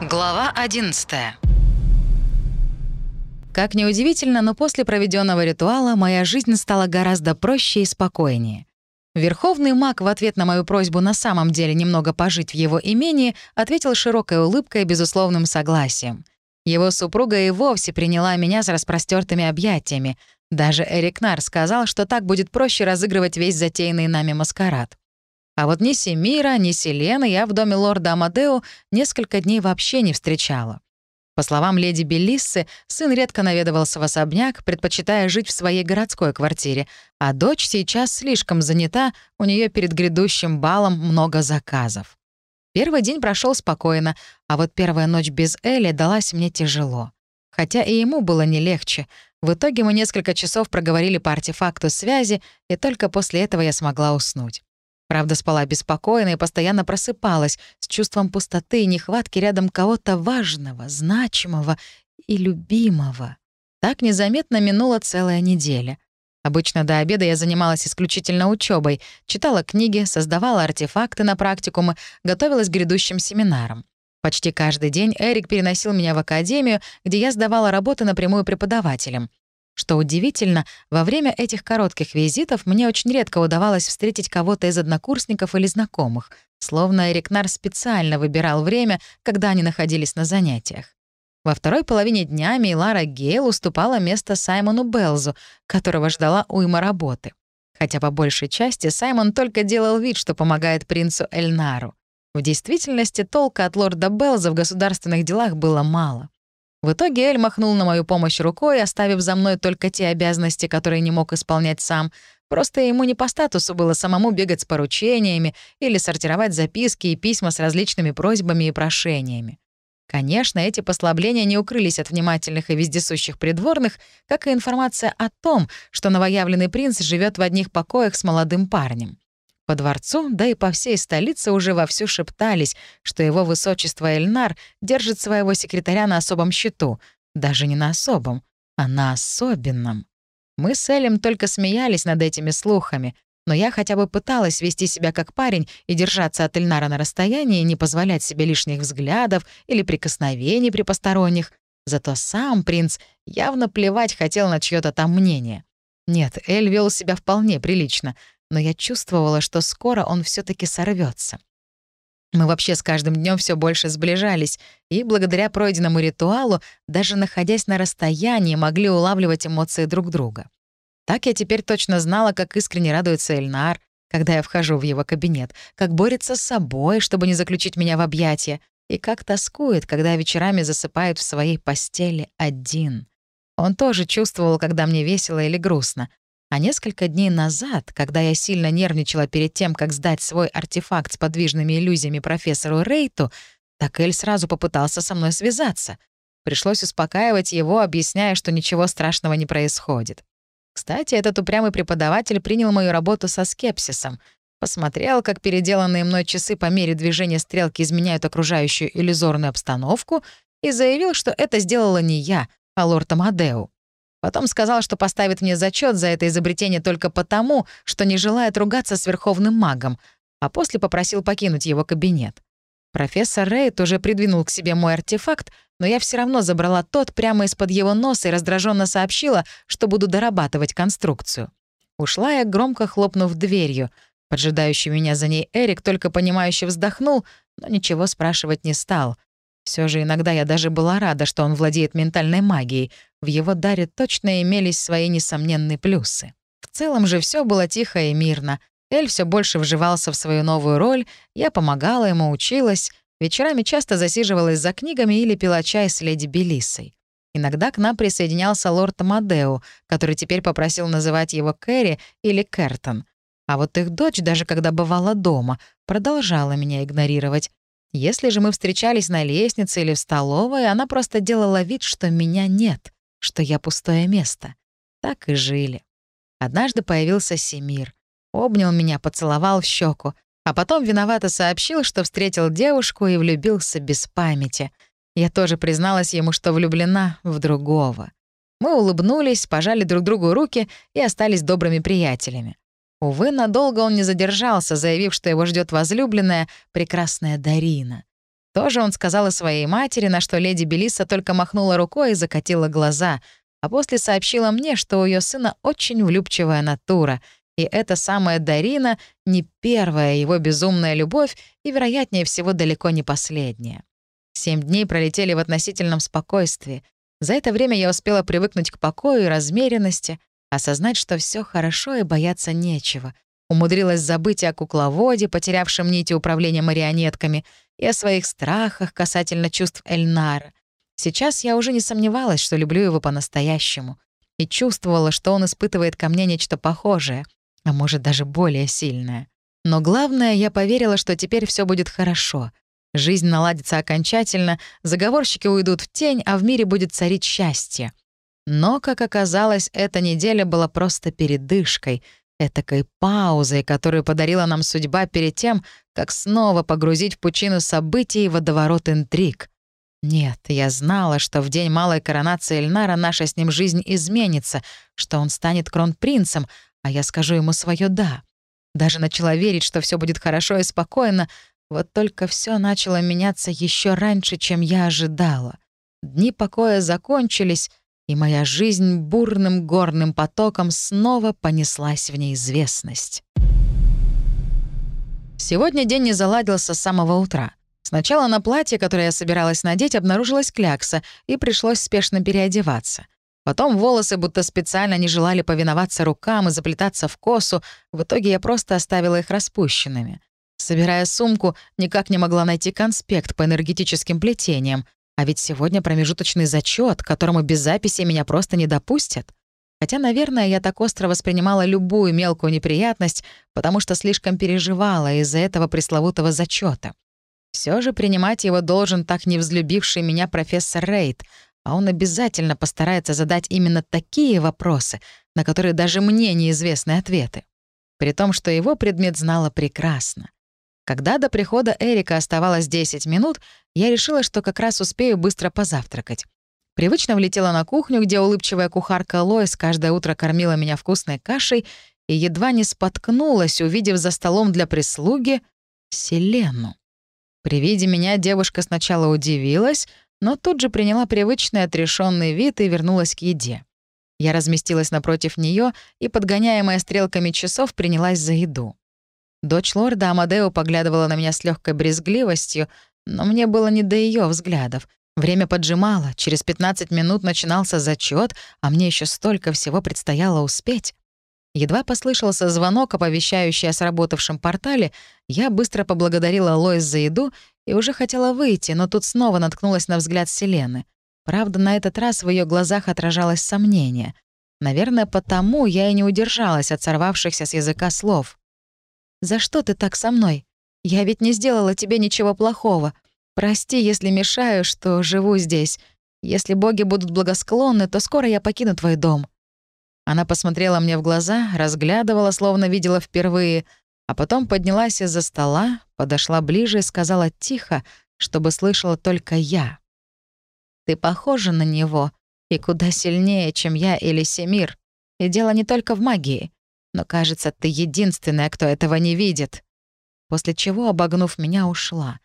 Глава 11 Как неудивительно, но после проведенного ритуала моя жизнь стала гораздо проще и спокойнее. Верховный маг в ответ на мою просьбу на самом деле немного пожить в его имении ответил широкой улыбкой и безусловным согласием. Его супруга и вовсе приняла меня с распростертыми объятиями. Даже Эрик Нар сказал, что так будет проще разыгрывать весь затеянный нами маскарад. А вот ни Семира, ни Селены я в доме лорда Амадео несколько дней вообще не встречала. По словам леди Белиссы, сын редко наведывался в особняк, предпочитая жить в своей городской квартире, а дочь сейчас слишком занята, у нее перед грядущим балом много заказов. Первый день прошел спокойно, а вот первая ночь без Эли далась мне тяжело. Хотя и ему было не легче. В итоге мы несколько часов проговорили по артефакту связи, и только после этого я смогла уснуть. Правда, спала беспокойно и постоянно просыпалась с чувством пустоты и нехватки рядом кого-то важного, значимого и любимого. Так незаметно минула целая неделя. Обычно до обеда я занималась исключительно учебой, читала книги, создавала артефакты на практикумы, готовилась к грядущим семинарам. Почти каждый день Эрик переносил меня в академию, где я сдавала работы напрямую преподавателям. Что удивительно, во время этих коротких визитов мне очень редко удавалось встретить кого-то из однокурсников или знакомых, словно Эрикнар специально выбирал время, когда они находились на занятиях. Во второй половине дня Мейлара Гейл уступала место Саймону Белзу, которого ждала уйма работы. Хотя по большей части Саймон только делал вид, что помогает принцу Эльнару. В действительности толка от лорда Белза в государственных делах было мало. В итоге Эль махнул на мою помощь рукой, оставив за мной только те обязанности, которые не мог исполнять сам. Просто ему не по статусу было самому бегать с поручениями или сортировать записки и письма с различными просьбами и прошениями. Конечно, эти послабления не укрылись от внимательных и вездесущих придворных, как и информация о том, что новоявленный принц живет в одних покоях с молодым парнем. По дворцу, да и по всей столице уже вовсю шептались, что его высочество Эльнар держит своего секретаря на особом счету. Даже не на особом, а на особенном. Мы с Элем только смеялись над этими слухами, но я хотя бы пыталась вести себя как парень и держаться от Эльнара на расстоянии, не позволять себе лишних взглядов или прикосновений при посторонних. Зато сам принц явно плевать хотел на чьё то там мнение. Нет, Эль вел себя вполне прилично — но я чувствовала, что скоро он все таки сорвется. Мы вообще с каждым днем все больше сближались, и благодаря пройденному ритуалу, даже находясь на расстоянии, могли улавливать эмоции друг друга. Так я теперь точно знала, как искренне радуется Эльнар, когда я вхожу в его кабинет, как борется с собой, чтобы не заключить меня в объятия, и как тоскует, когда вечерами засыпает в своей постели один. Он тоже чувствовал, когда мне весело или грустно, а несколько дней назад, когда я сильно нервничала перед тем, как сдать свой артефакт с подвижными иллюзиями профессору Рейту, так Эль сразу попытался со мной связаться. Пришлось успокаивать его, объясняя, что ничего страшного не происходит. Кстати, этот упрямый преподаватель принял мою работу со скепсисом. Посмотрел, как переделанные мной часы по мере движения стрелки изменяют окружающую иллюзорную обстановку, и заявил, что это сделала не я, а лорд Амадеу. Потом сказал, что поставит мне зачет за это изобретение только потому, что не желает ругаться с верховным магом, а после попросил покинуть его кабинет. Профессор Рейд уже придвинул к себе мой артефакт, но я все равно забрала тот прямо из-под его носа и раздраженно сообщила, что буду дорабатывать конструкцию. Ушла я, громко хлопнув дверью. Поджидающий меня за ней Эрик только понимающе вздохнул, но ничего спрашивать не стал — все же иногда я даже была рада, что он владеет ментальной магией. В его даре точно имелись свои несомненные плюсы. В целом же все было тихо и мирно. Эль все больше вживался в свою новую роль, я помогала ему, училась, вечерами часто засиживалась за книгами или пила чай с леди Белиссой. Иногда к нам присоединялся лорд Мадео, который теперь попросил называть его Кэрри или Кертон. А вот их дочь, даже когда бывала дома, продолжала меня игнорировать, если же мы встречались на лестнице или в столовой, она просто делала вид, что меня нет, что я пустое место. Так и жили. Однажды появился Семир. Обнял меня, поцеловал в щеку, а потом виновато сообщил, что встретил девушку и влюбился без памяти. Я тоже призналась ему, что влюблена в другого. Мы улыбнулись, пожали друг другу руки и остались добрыми приятелями. Увы, надолго он не задержался, заявив, что его ждет возлюбленная, прекрасная Дарина. Тоже он сказал и своей матери, на что леди Белиса только махнула рукой и закатила глаза, а после сообщила мне, что у ее сына очень влюбчивая натура, и эта самая Дарина не первая его безумная любовь и, вероятнее всего, далеко не последняя. Семь дней пролетели в относительном спокойствии. За это время я успела привыкнуть к покою и размеренности, осознать, что все хорошо и бояться нечего. Умудрилась забыть о кукловоде, потерявшем нити управления марионетками, и о своих страхах касательно чувств Эльнара. Сейчас я уже не сомневалась, что люблю его по-настоящему, и чувствовала, что он испытывает ко мне нечто похожее, а может даже более сильное. Но главное, я поверила, что теперь все будет хорошо. Жизнь наладится окончательно, заговорщики уйдут в тень, а в мире будет царить счастье. Но, как оказалось, эта неделя была просто передышкой, этакой паузой, которую подарила нам судьба перед тем, как снова погрузить в пучину событий и водоворот интриг. Нет, я знала, что в день малой коронации Эльнара наша с ним жизнь изменится, что он станет кронпринцем, а я скажу ему свое «да». Даже начала верить, что все будет хорошо и спокойно, вот только все начало меняться еще раньше, чем я ожидала. Дни покоя закончились, и моя жизнь бурным горным потоком снова понеслась в неизвестность. Сегодня день не заладился с самого утра. Сначала на платье, которое я собиралась надеть, обнаружилась клякса, и пришлось спешно переодеваться. Потом волосы будто специально не желали повиноваться рукам и заплетаться в косу, в итоге я просто оставила их распущенными. Собирая сумку, никак не могла найти конспект по энергетическим плетениям, а ведь сегодня промежуточный зачет, которому без записи меня просто не допустят. Хотя, наверное, я так остро воспринимала любую мелкую неприятность, потому что слишком переживала из-за этого пресловутого зачета. Все же принимать его должен так не взлюбивший меня профессор Рейд, а он обязательно постарается задать именно такие вопросы, на которые даже мне неизвестны ответы. При том, что его предмет знала прекрасно. Когда до прихода Эрика оставалось 10 минут, я решила, что как раз успею быстро позавтракать. Привычно влетела на кухню, где улыбчивая кухарка Лоис каждое утро кормила меня вкусной кашей и едва не споткнулась, увидев за столом для прислуги Селену. При виде меня девушка сначала удивилась, но тут же приняла привычный отрешенный вид и вернулась к еде. Я разместилась напротив нее и, подгоняемая стрелками часов, принялась за еду. Дочь лорда Амадео поглядывала на меня с легкой брезгливостью, но мне было не до ее взглядов. Время поджимало, через 15 минут начинался зачет, а мне еще столько всего предстояло успеть. Едва послышался звонок, оповещающий о сработавшем портале, я быстро поблагодарила Лоис за еду и уже хотела выйти, но тут снова наткнулась на взгляд Селены. Правда, на этот раз в ее глазах отражалось сомнение. Наверное, потому я и не удержалась от сорвавшихся с языка слов. «За что ты так со мной? Я ведь не сделала тебе ничего плохого. Прости, если мешаю, что живу здесь. Если боги будут благосклонны, то скоро я покину твой дом». Она посмотрела мне в глаза, разглядывала, словно видела впервые, а потом поднялась из-за стола, подошла ближе и сказала тихо, чтобы слышала только я. «Ты похожа на него, и куда сильнее, чем я или Семир. И дело не только в магии. Но, кажется, ты единственная, кто этого не видит». После чего, обогнув меня, ушла.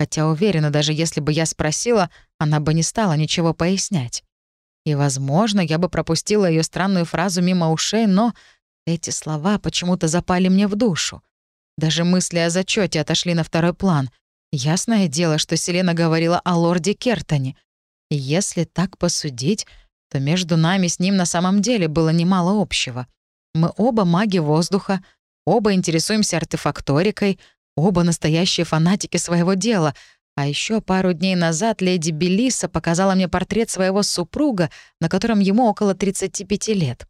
Хотя уверена, даже если бы я спросила, она бы не стала ничего пояснять. И, возможно, я бы пропустила ее странную фразу мимо ушей, но эти слова почему-то запали мне в душу. Даже мысли о зачете отошли на второй план. Ясное дело, что Селена говорила о лорде Кертоне. И если так посудить, то между нами с ним на самом деле было немало общего. Мы оба маги воздуха, оба интересуемся артефакторикой, оба настоящие фанатики своего дела — а еще пару дней назад леди Белиса показала мне портрет своего супруга, на котором ему около 35 лет.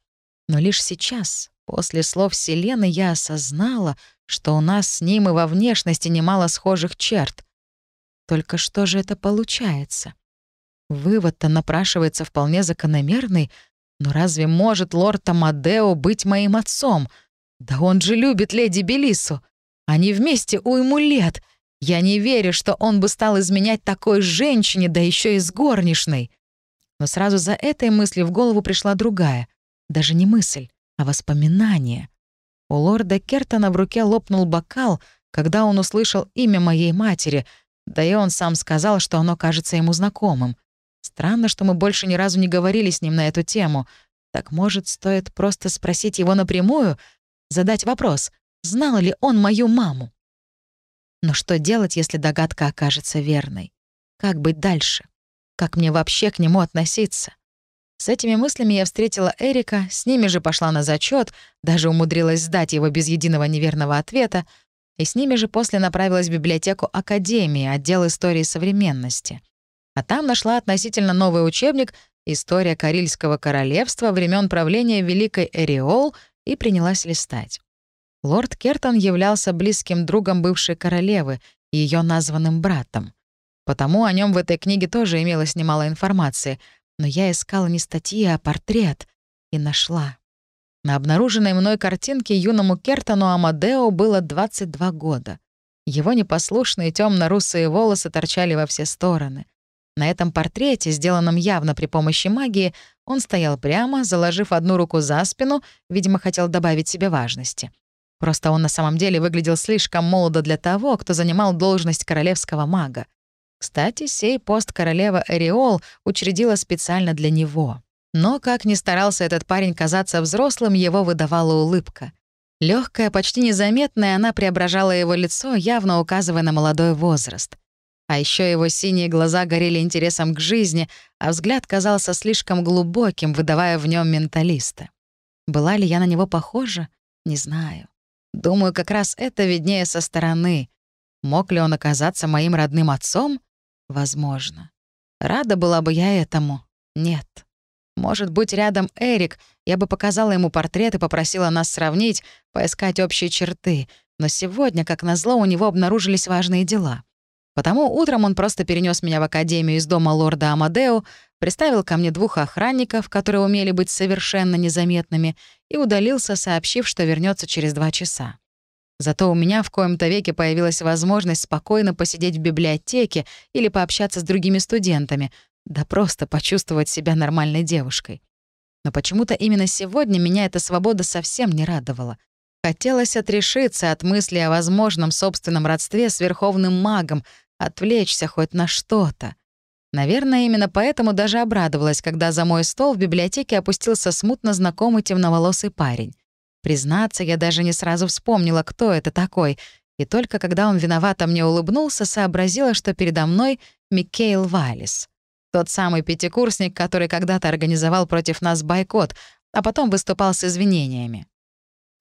Но лишь сейчас, после слов Селены, я осознала, что у нас с ним и во внешности немало схожих черт. Только что же это получается? Вывод-то напрашивается вполне закономерный, но разве может лорд Амадео быть моим отцом? Да он же любит леди Белису. Они вместе уйму лет — я не верю, что он бы стал изменять такой женщине, да еще и с горничной. Но сразу за этой мыслью в голову пришла другая. Даже не мысль, а воспоминание. У лорда Кертона в руке лопнул бокал, когда он услышал имя моей матери, Да и он сам сказал, что оно кажется ему знакомым. Странно, что мы больше ни разу не говорили с ним на эту тему. Так, может, стоит просто спросить его напрямую, задать вопрос, знал ли он мою маму? Но что делать, если догадка окажется верной? Как быть дальше? Как мне вообще к нему относиться? С этими мыслями я встретила Эрика, с ними же пошла на зачет, даже умудрилась сдать его без единого неверного ответа, и с ними же после направилась в библиотеку Академии, отдел истории современности. А там нашла относительно новый учебник «История Карильского королевства времен правления Великой Эриол» и принялась листать. Лорд Кертон являлся близким другом бывшей королевы и ее названным братом. Потому о нем в этой книге тоже имелось немало информации, но я искала не статьи, а портрет. И нашла. На обнаруженной мной картинке юному Кертону Амадео было 22 года. Его непослушные темно русые волосы торчали во все стороны. На этом портрете, сделанном явно при помощи магии, он стоял прямо, заложив одну руку за спину, видимо, хотел добавить себе важности. Просто он на самом деле выглядел слишком молодо для того, кто занимал должность королевского мага. Кстати, сей пост королева Эриол учредила специально для него. Но, как ни старался этот парень казаться взрослым, его выдавала улыбка. Легкая, почти незаметная, она преображала его лицо, явно указывая на молодой возраст. А еще его синие глаза горели интересом к жизни, а взгляд казался слишком глубоким, выдавая в нем менталиста. Была ли я на него похожа? Не знаю. Думаю, как раз это виднее со стороны. Мог ли он оказаться моим родным отцом? Возможно. Рада была бы я этому. Нет. Может быть, рядом Эрик, я бы показала ему портрет и попросила нас сравнить, поискать общие черты. Но сегодня, как назло, у него обнаружились важные дела. Потому утром он просто перенес меня в академию из дома лорда Амадео, приставил ко мне двух охранников, которые умели быть совершенно незаметными, и удалился, сообщив, что вернется через два часа. Зато у меня в коем-то веке появилась возможность спокойно посидеть в библиотеке или пообщаться с другими студентами, да просто почувствовать себя нормальной девушкой. Но почему-то именно сегодня меня эта свобода совсем не радовала. Хотелось отрешиться от мысли о возможном собственном родстве с верховным магом, отвлечься хоть на что-то. Наверное, именно поэтому даже обрадовалась, когда за мой стол в библиотеке опустился смутно знакомый темноволосый парень. Признаться, я даже не сразу вспомнила, кто это такой, и только когда он виновато мне улыбнулся, сообразила, что передо мной Микейл Валис. Тот самый пятикурсник, который когда-то организовал против нас бойкот, а потом выступал с извинениями.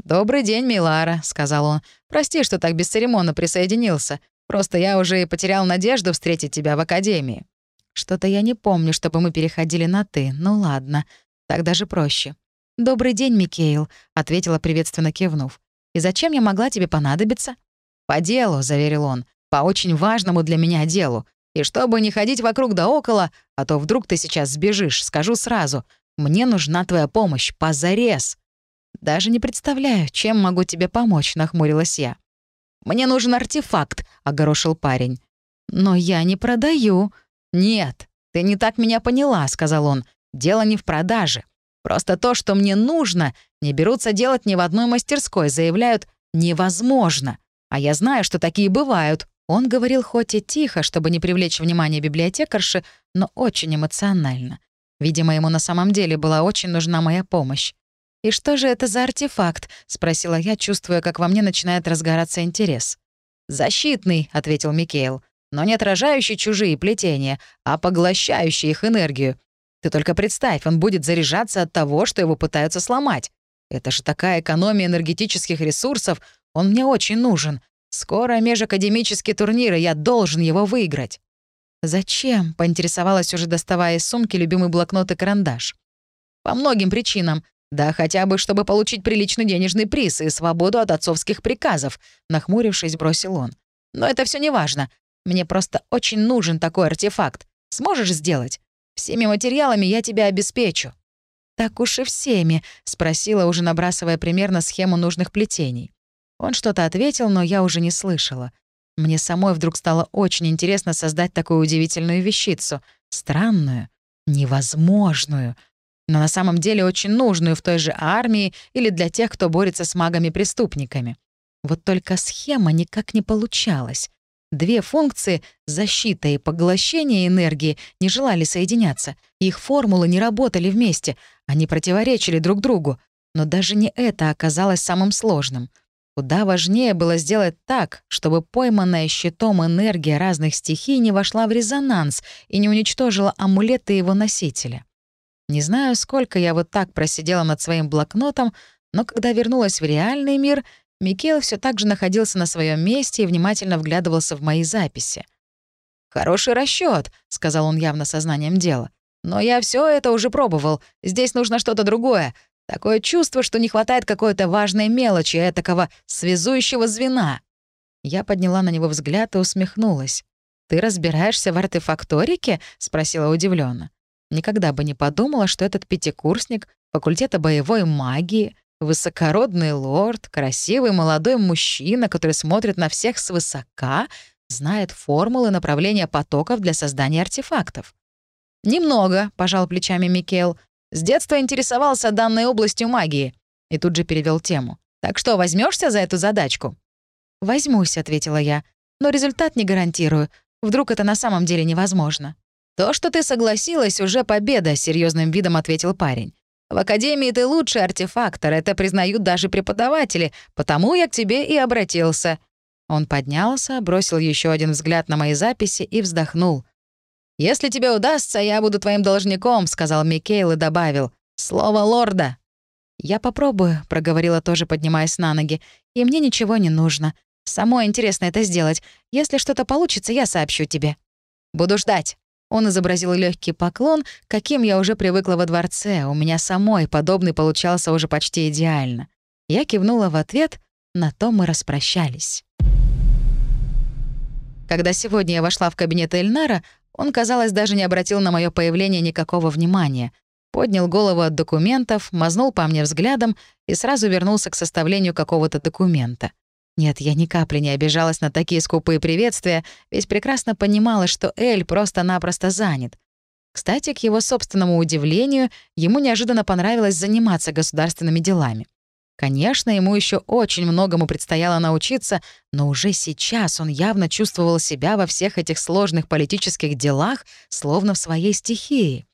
«Добрый день, Милара», — сказал он. «Прости, что так бесцеремонно присоединился. Просто я уже и потерял надежду встретить тебя в академии». Что-то я не помню, чтобы мы переходили на «ты». Ну ладно, так даже проще. «Добрый день, Микейл», — ответила, приветственно кивнув. «И зачем я могла тебе понадобиться?» «По делу», — заверил он, — «по очень важному для меня делу. И чтобы не ходить вокруг да около, а то вдруг ты сейчас сбежишь, скажу сразу. Мне нужна твоя помощь, позарез». «Даже не представляю, чем могу тебе помочь», — нахмурилась я. «Мне нужен артефакт», — огорошил парень. «Но я не продаю». «Нет, ты не так меня поняла», — сказал он. «Дело не в продаже. Просто то, что мне нужно, не берутся делать ни в одной мастерской, заявляют «невозможно». А я знаю, что такие бывают. Он говорил хоть и тихо, чтобы не привлечь внимание библиотекарши, но очень эмоционально. Видимо, ему на самом деле была очень нужна моя помощь. «И что же это за артефакт?» — спросила я, чувствуя, как во мне начинает разгораться интерес. «Защитный», — ответил Микейл, «но не отражающий чужие плетения, а поглощающий их энергию. Ты только представь, он будет заряжаться от того, что его пытаются сломать. Это же такая экономия энергетических ресурсов, он мне очень нужен. Скоро межакадемический турнир, и я должен его выиграть». «Зачем?» — поинтересовалась уже доставая из сумки любимый блокнот и карандаш. «По многим причинам. Да хотя бы, чтобы получить приличный денежный приз и свободу от отцовских приказов», — нахмурившись, бросил он. «Но это все не важно. Мне просто очень нужен такой артефакт. Сможешь сделать? Всеми материалами я тебя обеспечу». «Так уж и всеми», — спросила, уже набрасывая примерно схему нужных плетений. Он что-то ответил, но я уже не слышала. Мне самой вдруг стало очень интересно создать такую удивительную вещицу. Странную, невозможную, но на самом деле очень нужную в той же армии или для тех, кто борется с магами-преступниками. Вот только схема никак не получалась. Две функции — защита и поглощение энергии — не желали соединяться. Их формулы не работали вместе, они противоречили друг другу. Но даже не это оказалось самым сложным. Куда важнее было сделать так, чтобы пойманная щитом энергия разных стихий не вошла в резонанс и не уничтожила амулеты его носителя. Не знаю, сколько я вот так просидела над своим блокнотом, но когда вернулась в реальный мир — Микел все так же находился на своем месте и внимательно вглядывался в мои записи. «Хороший расчет, сказал он явно сознанием дела. «Но я все это уже пробовал. Здесь нужно что-то другое. Такое чувство, что не хватает какой-то важной мелочи, этакого связующего звена». Я подняла на него взгляд и усмехнулась. «Ты разбираешься в артефакторике?» — спросила удивленно. Никогда бы не подумала, что этот пятикурсник факультета боевой магии Высокородный лорд, красивый молодой мужчина, который смотрит на всех свысока, знает формулы направления потоков для создания артефактов. «Немного», — пожал плечами Микел. «С детства интересовался данной областью магии». И тут же перевел тему. «Так что, возьмешься за эту задачку?» «Возьмусь», — ответила я. «Но результат не гарантирую. Вдруг это на самом деле невозможно». «То, что ты согласилась, уже победа», — серьезным видом ответил парень. В Академии ты лучший артефактор, это признают даже преподаватели, потому я к тебе и обратился». Он поднялся, бросил еще один взгляд на мои записи и вздохнул. «Если тебе удастся, я буду твоим должником», — сказал Микейл и добавил. «Слово лорда». «Я попробую», — проговорила тоже, поднимаясь на ноги. «И мне ничего не нужно. Самое интересно это сделать. Если что-то получится, я сообщу тебе». «Буду ждать». Он изобразил легкий поклон, каким я уже привыкла во дворце. У меня самой подобный получался уже почти идеально. Я кивнула в ответ, на то мы распрощались. Когда сегодня я вошла в кабинет Эльнара, он, казалось, даже не обратил на мое появление никакого внимания. Поднял голову от документов, мазнул по мне взглядом и сразу вернулся к составлению какого-то документа. Нет, я ни капли не обижалась на такие скупые приветствия, ведь прекрасно понимала, что Эль просто-напросто занят. Кстати, к его собственному удивлению, ему неожиданно понравилось заниматься государственными делами. Конечно, ему еще очень многому предстояло научиться, но уже сейчас он явно чувствовал себя во всех этих сложных политических делах, словно в своей стихии.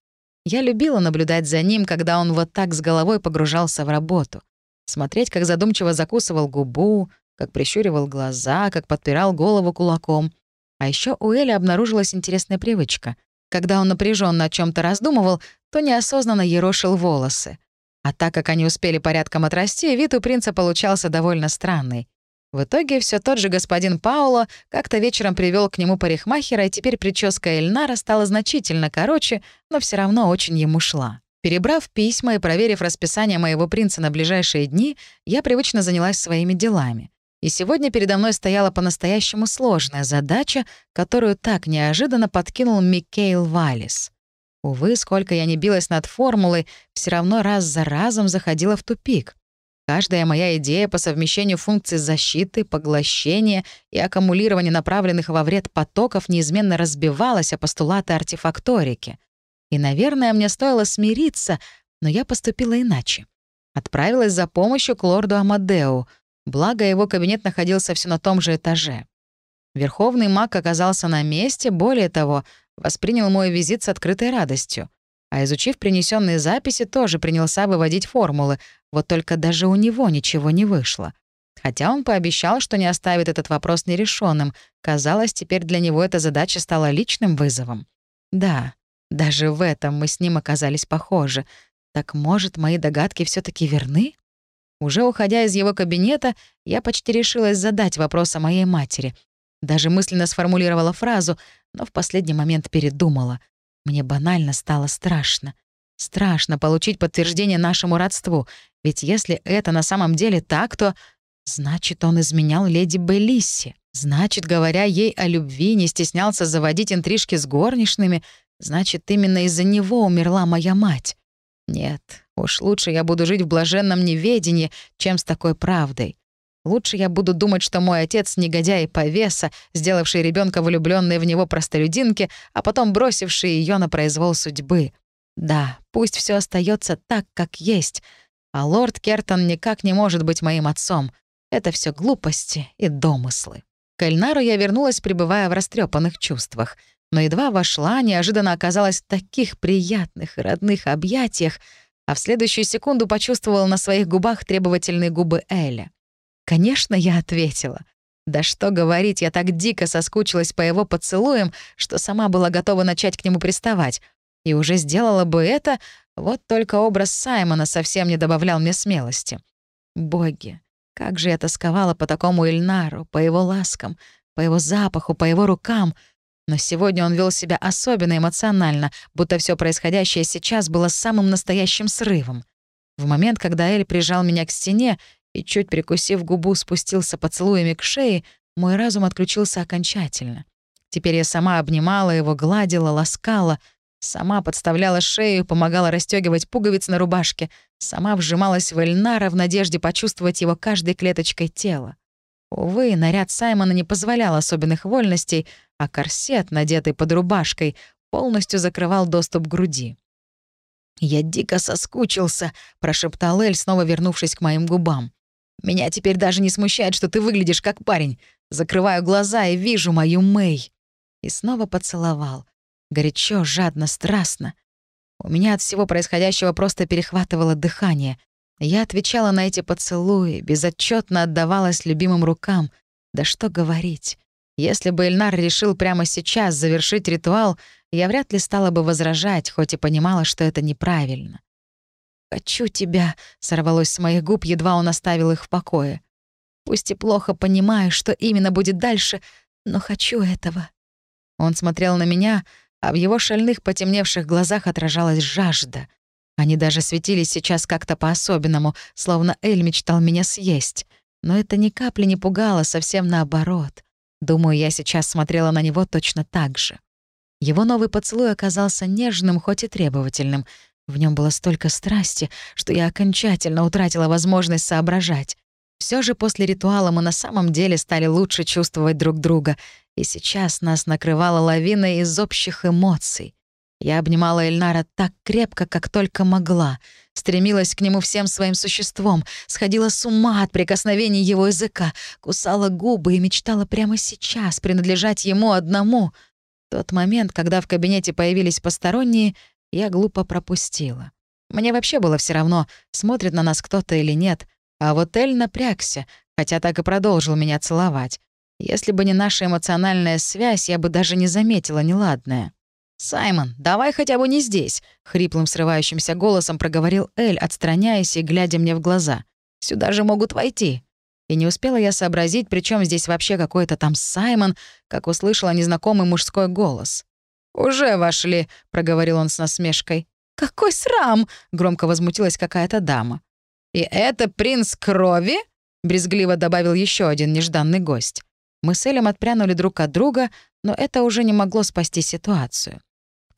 Я любила наблюдать за ним, когда он вот так с головой погружался в работу. Смотреть, как задумчиво закусывал губу, как прищуривал глаза, как подпирал голову кулаком. А еще у Эли обнаружилась интересная привычка. Когда он напряженно о чем то раздумывал, то неосознанно ерошил волосы. А так как они успели порядком отрасти, вид у принца получался довольно странный. В итоге все тот же господин Пауло как-то вечером привел к нему парикмахера, и теперь прическа Эльнара стала значительно короче, но все равно очень ему шла. Перебрав письма и проверив расписание моего принца на ближайшие дни, я привычно занялась своими делами. И сегодня передо мной стояла по-настоящему сложная задача, которую так неожиданно подкинул Миккейл Валис. Увы, сколько я не билась над формулой, все равно раз за разом заходила в тупик. Каждая моя идея по совмещению функций защиты, поглощения и аккумулирования направленных во вред потоков неизменно разбивалась о постулаты артефакторики. И, наверное, мне стоило смириться, но я поступила иначе. Отправилась за помощью к лорду Амадеу — Благо, его кабинет находился все на том же этаже. Верховный маг оказался на месте, более того, воспринял мой визит с открытой радостью. А изучив принесенные записи, тоже принялся выводить формулы, вот только даже у него ничего не вышло. Хотя он пообещал, что не оставит этот вопрос нерешенным, казалось, теперь для него эта задача стала личным вызовом. Да, даже в этом мы с ним оказались похожи. Так может, мои догадки все таки верны? Уже уходя из его кабинета, я почти решилась задать вопрос о моей матери. Даже мысленно сформулировала фразу, но в последний момент передумала. Мне банально стало страшно. Страшно получить подтверждение нашему родству, ведь если это на самом деле так, то... Значит, он изменял леди Белисси. Значит, говоря ей о любви, не стеснялся заводить интрижки с горничными. Значит, именно из-за него умерла моя мать. Нет, уж лучше я буду жить в блаженном неведении, чем с такой правдой. Лучше я буду думать, что мой отец — негодяй и повеса, сделавший ребенка влюбленной в него простолюдинки, а потом бросивший ее на произвол судьбы. Да, пусть все остается так, как есть. А лорд Кертон никак не может быть моим отцом. Это все глупости и домыслы. К Эльнару я вернулась, пребывая в растрепанных чувствах. Но едва вошла, неожиданно оказалась в таких приятных и родных объятиях, а в следующую секунду почувствовала на своих губах требовательные губы Эля. Конечно, я ответила. Да что говорить, я так дико соскучилась по его поцелуям, что сама была готова начать к нему приставать. И уже сделала бы это, вот только образ Саймона совсем не добавлял мне смелости. Боги, как же я тосковала по такому Ильнару, по его ласкам, по его запаху, по его рукам. Но сегодня он вел себя особенно эмоционально, будто все происходящее сейчас было самым настоящим срывом. В момент, когда Эль прижал меня к стене и, чуть прикусив губу, спустился поцелуями к шее, мой разум отключился окончательно. Теперь я сама обнимала его, гладила, ласкала — Сама подставляла шею, помогала расстегивать пуговицы на рубашке, сама вжималась в Эльнара в надежде почувствовать его каждой клеточкой тела. Увы, наряд Саймона не позволял особенных вольностей, а корсет, надетый под рубашкой, полностью закрывал доступ к груди. «Я дико соскучился», — прошептал Эль, снова вернувшись к моим губам. «Меня теперь даже не смущает, что ты выглядишь как парень. Закрываю глаза и вижу мою Мэй». И снова поцеловал, Горячо, жадно, страстно. У меня от всего происходящего просто перехватывало дыхание. Я отвечала на эти поцелуи, безотчетно отдавалась любимым рукам. Да что говорить. Если бы Эльнар решил прямо сейчас завершить ритуал, я вряд ли стала бы возражать, хоть и понимала, что это неправильно. «Хочу тебя», — сорвалось с моих губ, едва он оставил их в покое. «Пусть и плохо понимаю, что именно будет дальше, но хочу этого». Он смотрел на меня, а в его шальных потемневших глазах отражалась жажда. Они даже светились сейчас как-то по-особенному, словно Эль мечтал меня съесть. Но это ни капли не пугало, совсем наоборот. Думаю, я сейчас смотрела на него точно так же. Его новый поцелуй оказался нежным, хоть и требовательным. В нем было столько страсти, что я окончательно утратила возможность соображать. Все же после ритуала мы на самом деле стали лучше чувствовать друг друга, и сейчас нас накрывала лавина из общих эмоций. Я обнимала Эльнара так крепко, как только могла, стремилась к нему всем своим существом, сходила с ума от прикосновений его языка, кусала губы и мечтала прямо сейчас принадлежать ему одному. Тот момент, когда в кабинете появились посторонние, я глупо пропустила. Мне вообще было все равно, смотрит на нас кто-то или нет — а вот Эль напрягся, хотя так и продолжил меня целовать. Если бы не наша эмоциональная связь, я бы даже не заметила неладное. «Саймон, давай хотя бы не здесь», — хриплым срывающимся голосом проговорил Эль, отстраняясь и глядя мне в глаза. «Сюда же могут войти». И не успела я сообразить, при чем здесь вообще какой-то там Саймон, как услышала незнакомый мужской голос. «Уже вошли», — проговорил он с насмешкой. «Какой срам!» — громко возмутилась какая-то дама. «И это принц крови?» — брезгливо добавил еще один нежданный гость. Мы с Элем отпрянули друг от друга, но это уже не могло спасти ситуацию.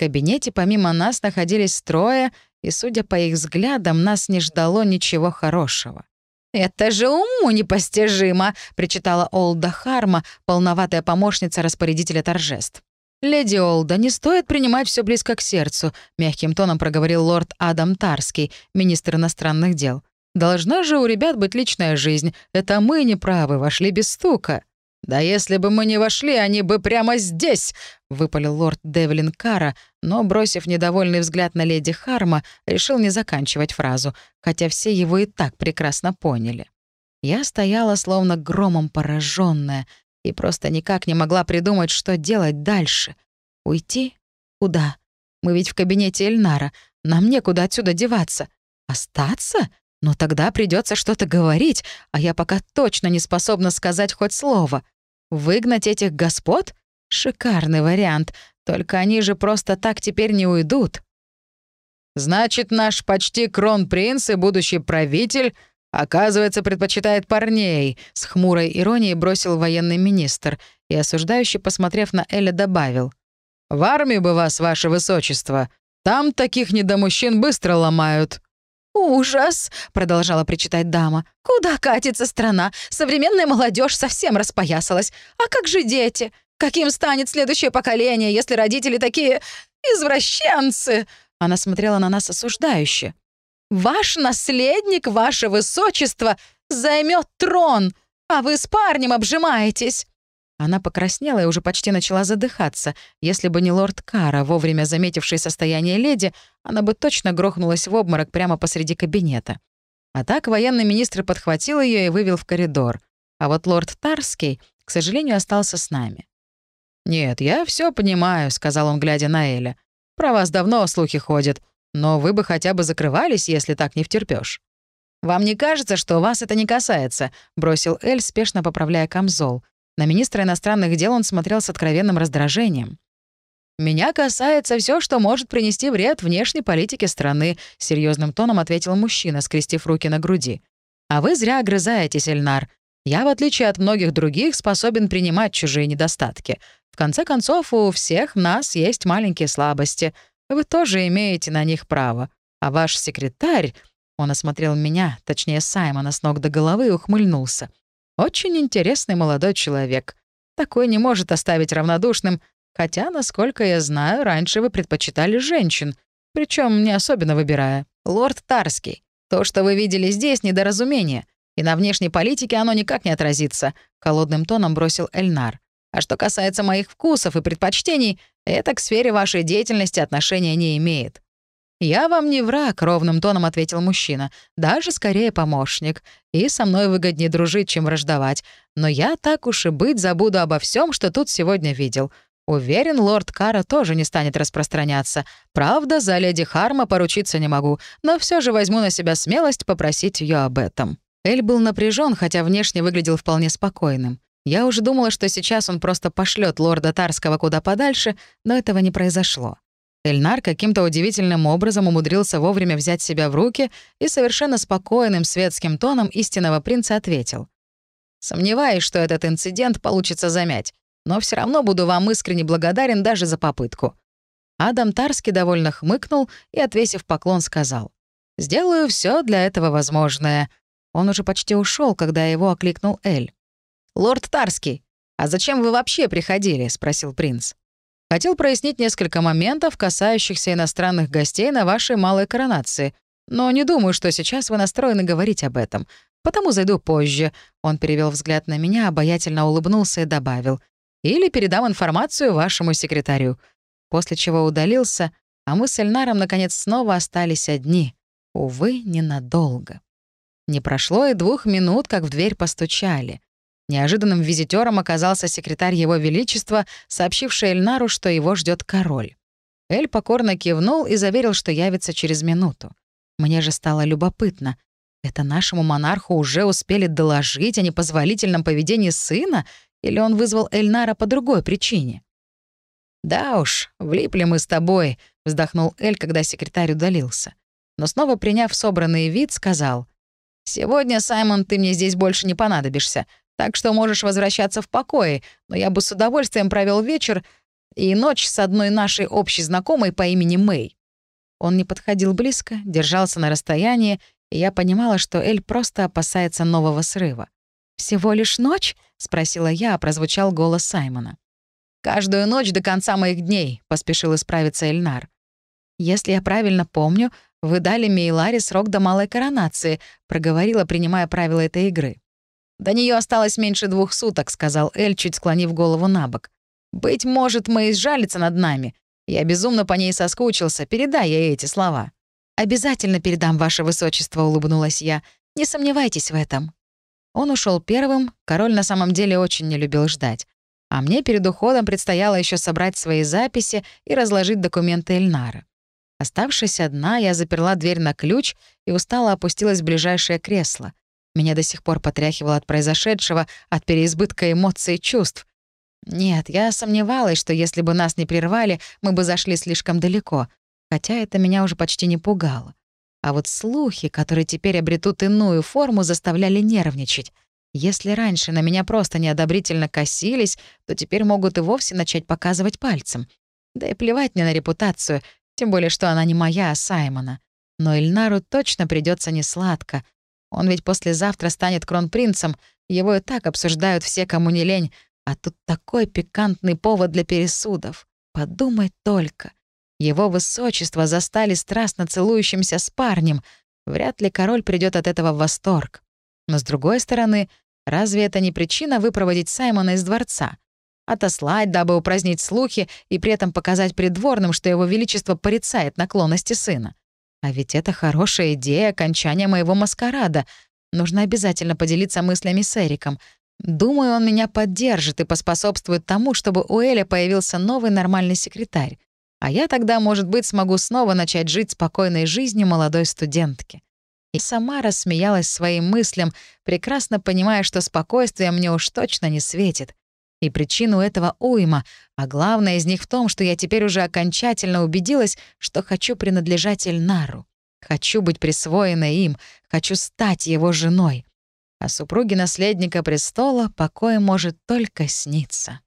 Кабинете помимо нас находились трое, и, судя по их взглядам, нас не ждало ничего хорошего. «Это же уму непостижимо!» — причитала Олда Харма, полноватая помощница распорядителя торжеств. «Леди Олда, не стоит принимать все близко к сердцу», — мягким тоном проговорил лорд Адам Тарский, министр иностранных дел. Должна же у ребят быть личная жизнь. Это мы не правы, вошли без стука». «Да если бы мы не вошли, они бы прямо здесь!» — выпалил лорд Девлин Кара, но, бросив недовольный взгляд на леди Харма, решил не заканчивать фразу, хотя все его и так прекрасно поняли. Я стояла словно громом пораженная и просто никак не могла придумать, что делать дальше. Уйти? Куда? Мы ведь в кабинете Эльнара. Нам некуда отсюда деваться. Остаться? Но тогда придется что-то говорить, а я пока точно не способна сказать хоть слово. Выгнать этих господ? Шикарный вариант, только они же просто так теперь не уйдут. Значит, наш почти кронпринц и будущий правитель, оказывается, предпочитает парней, с хмурой иронией бросил военный министр и, осуждающий, посмотрев на Эля, добавил. «В армию бы вас, ваше высочество. Там таких недомужчин быстро ломают». «Ужас!» — продолжала причитать дама. «Куда катится страна? Современная молодежь совсем распоясалась. А как же дети? Каким станет следующее поколение, если родители такие извращенцы?» Она смотрела на нас осуждающе. «Ваш наследник, ваше высочество, займет трон, а вы с парнем обжимаетесь». Она покраснела и уже почти начала задыхаться. Если бы не лорд Кара, вовремя заметивший состояние леди, она бы точно грохнулась в обморок прямо посреди кабинета. А так военный министр подхватил ее и вывел в коридор. А вот лорд Тарский, к сожалению, остался с нами. «Нет, я все понимаю», — сказал он, глядя на Эля. «Про вас давно слухи ходят, но вы бы хотя бы закрывались, если так не втерпёшь». «Вам не кажется, что вас это не касается?» — бросил Эль, спешно поправляя камзол. На министра иностранных дел он смотрел с откровенным раздражением. «Меня касается все, что может принести вред внешней политике страны», — серьезным тоном ответил мужчина, скрестив руки на груди. «А вы зря огрызаетесь, Эльнар. Я, в отличие от многих других, способен принимать чужие недостатки. В конце концов, у всех нас есть маленькие слабости. Вы тоже имеете на них право. А ваш секретарь...» Он осмотрел меня, точнее Саймона, с ног до головы и ухмыльнулся. Очень интересный молодой человек. Такой не может оставить равнодушным, хотя, насколько я знаю, раньше вы предпочитали женщин, причем не особенно выбирая. Лорд Тарский, то, что вы видели здесь, недоразумение, и на внешней политике оно никак не отразится», — холодным тоном бросил Эльнар. «А что касается моих вкусов и предпочтений, это к сфере вашей деятельности отношения не имеет. «Я вам не враг», — ровным тоном ответил мужчина. «Даже скорее помощник. И со мной выгоднее дружить, чем враждовать. Но я так уж и быть забуду обо всем, что тут сегодня видел. Уверен, лорд Кара тоже не станет распространяться. Правда, за леди Харма поручиться не могу, но все же возьму на себя смелость попросить ее об этом». Эль был напряжен, хотя внешне выглядел вполне спокойным. Я уже думала, что сейчас он просто пошлет лорда Тарского куда подальше, но этого не произошло. Эльнар каким-то удивительным образом умудрился вовремя взять себя в руки и совершенно спокойным светским тоном истинного принца ответил. «Сомневаюсь, что этот инцидент получится замять, но все равно буду вам искренне благодарен даже за попытку». Адам Тарский довольно хмыкнул и, отвесив поклон, сказал. «Сделаю все для этого возможное». Он уже почти ушел, когда его окликнул Эль. «Лорд Тарский, а зачем вы вообще приходили?» — спросил принц. Хотел прояснить несколько моментов, касающихся иностранных гостей на вашей малой коронации. Но не думаю, что сейчас вы настроены говорить об этом. Потому зайду позже». Он перевел взгляд на меня, обаятельно улыбнулся и добавил. «Или передам информацию вашему секретарю». После чего удалился, а мы с Эльнаром, наконец, снова остались одни. Увы, ненадолго. Не прошло и двух минут, как в дверь постучали. Неожиданным визитером оказался секретарь Его Величества, сообщивший Эльнару, что его ждет король. Эль покорно кивнул и заверил, что явится через минуту. Мне же стало любопытно. Это нашему монарху уже успели доложить о непозволительном поведении сына, или он вызвал Эльнара по другой причине? «Да уж, влипли мы с тобой», — вздохнул Эль, когда секретарь удалился. Но снова приняв собранный вид, сказал, «Сегодня, Саймон, ты мне здесь больше не понадобишься. Так что можешь возвращаться в покое, но я бы с удовольствием провел вечер и ночь с одной нашей общей знакомой по имени Мэй». Он не подходил близко, держался на расстоянии, и я понимала, что Эль просто опасается нового срыва. «Всего лишь ночь?» — спросила я, а прозвучал голос Саймона. «Каждую ночь до конца моих дней», — поспешил исправиться Эльнар. «Если я правильно помню, вы дали Мейларе срок до малой коронации», — проговорила, принимая правила этой игры. «До нее осталось меньше двух суток», — сказал Эль, чуть склонив голову на бок. «Быть может, мы сжалится над нами. Я безумно по ней соскучился. Передай ей эти слова». «Обязательно передам, ваше высочество», — улыбнулась я. «Не сомневайтесь в этом». Он ушел первым, король на самом деле очень не любил ждать. А мне перед уходом предстояло еще собрать свои записи и разложить документы Эльнара. Оставшись одна, я заперла дверь на ключ и устало опустилась в ближайшее кресло. Меня до сих пор потряхивало от произошедшего, от переизбытка эмоций и чувств. Нет, я сомневалась, что если бы нас не прервали, мы бы зашли слишком далеко, хотя это меня уже почти не пугало. А вот слухи, которые теперь обретут иную форму, заставляли нервничать. Если раньше на меня просто неодобрительно косились, то теперь могут и вовсе начать показывать пальцем. Да и плевать мне на репутацию, тем более что она не моя, а Саймона. Но Ильнару точно придется несладко. Он ведь послезавтра станет кронпринцем, его и так обсуждают все, кому не лень, а тут такой пикантный повод для пересудов. Подумай только. Его высочество застали страстно целующимся с парнем. Вряд ли король придет от этого в восторг. Но с другой стороны, разве это не причина выпроводить Саймона из дворца? Отослать, дабы упразднить слухи и при этом показать придворным, что его величество порицает наклонности сына. А ведь это хорошая идея окончания моего маскарада. Нужно обязательно поделиться мыслями с Эриком. Думаю, он меня поддержит и поспособствует тому, чтобы у Эля появился новый нормальный секретарь. А я тогда, может быть, смогу снова начать жить спокойной жизнью молодой студентки. И сама рассмеялась своим мыслям, прекрасно понимая, что спокойствие мне уж точно не светит. И причину этого уйма, а главное из них в том, что я теперь уже окончательно убедилась, что хочу принадлежать Эльнару. Хочу быть присвоенной им, хочу стать его женой. А супруге наследника престола покой может только сниться.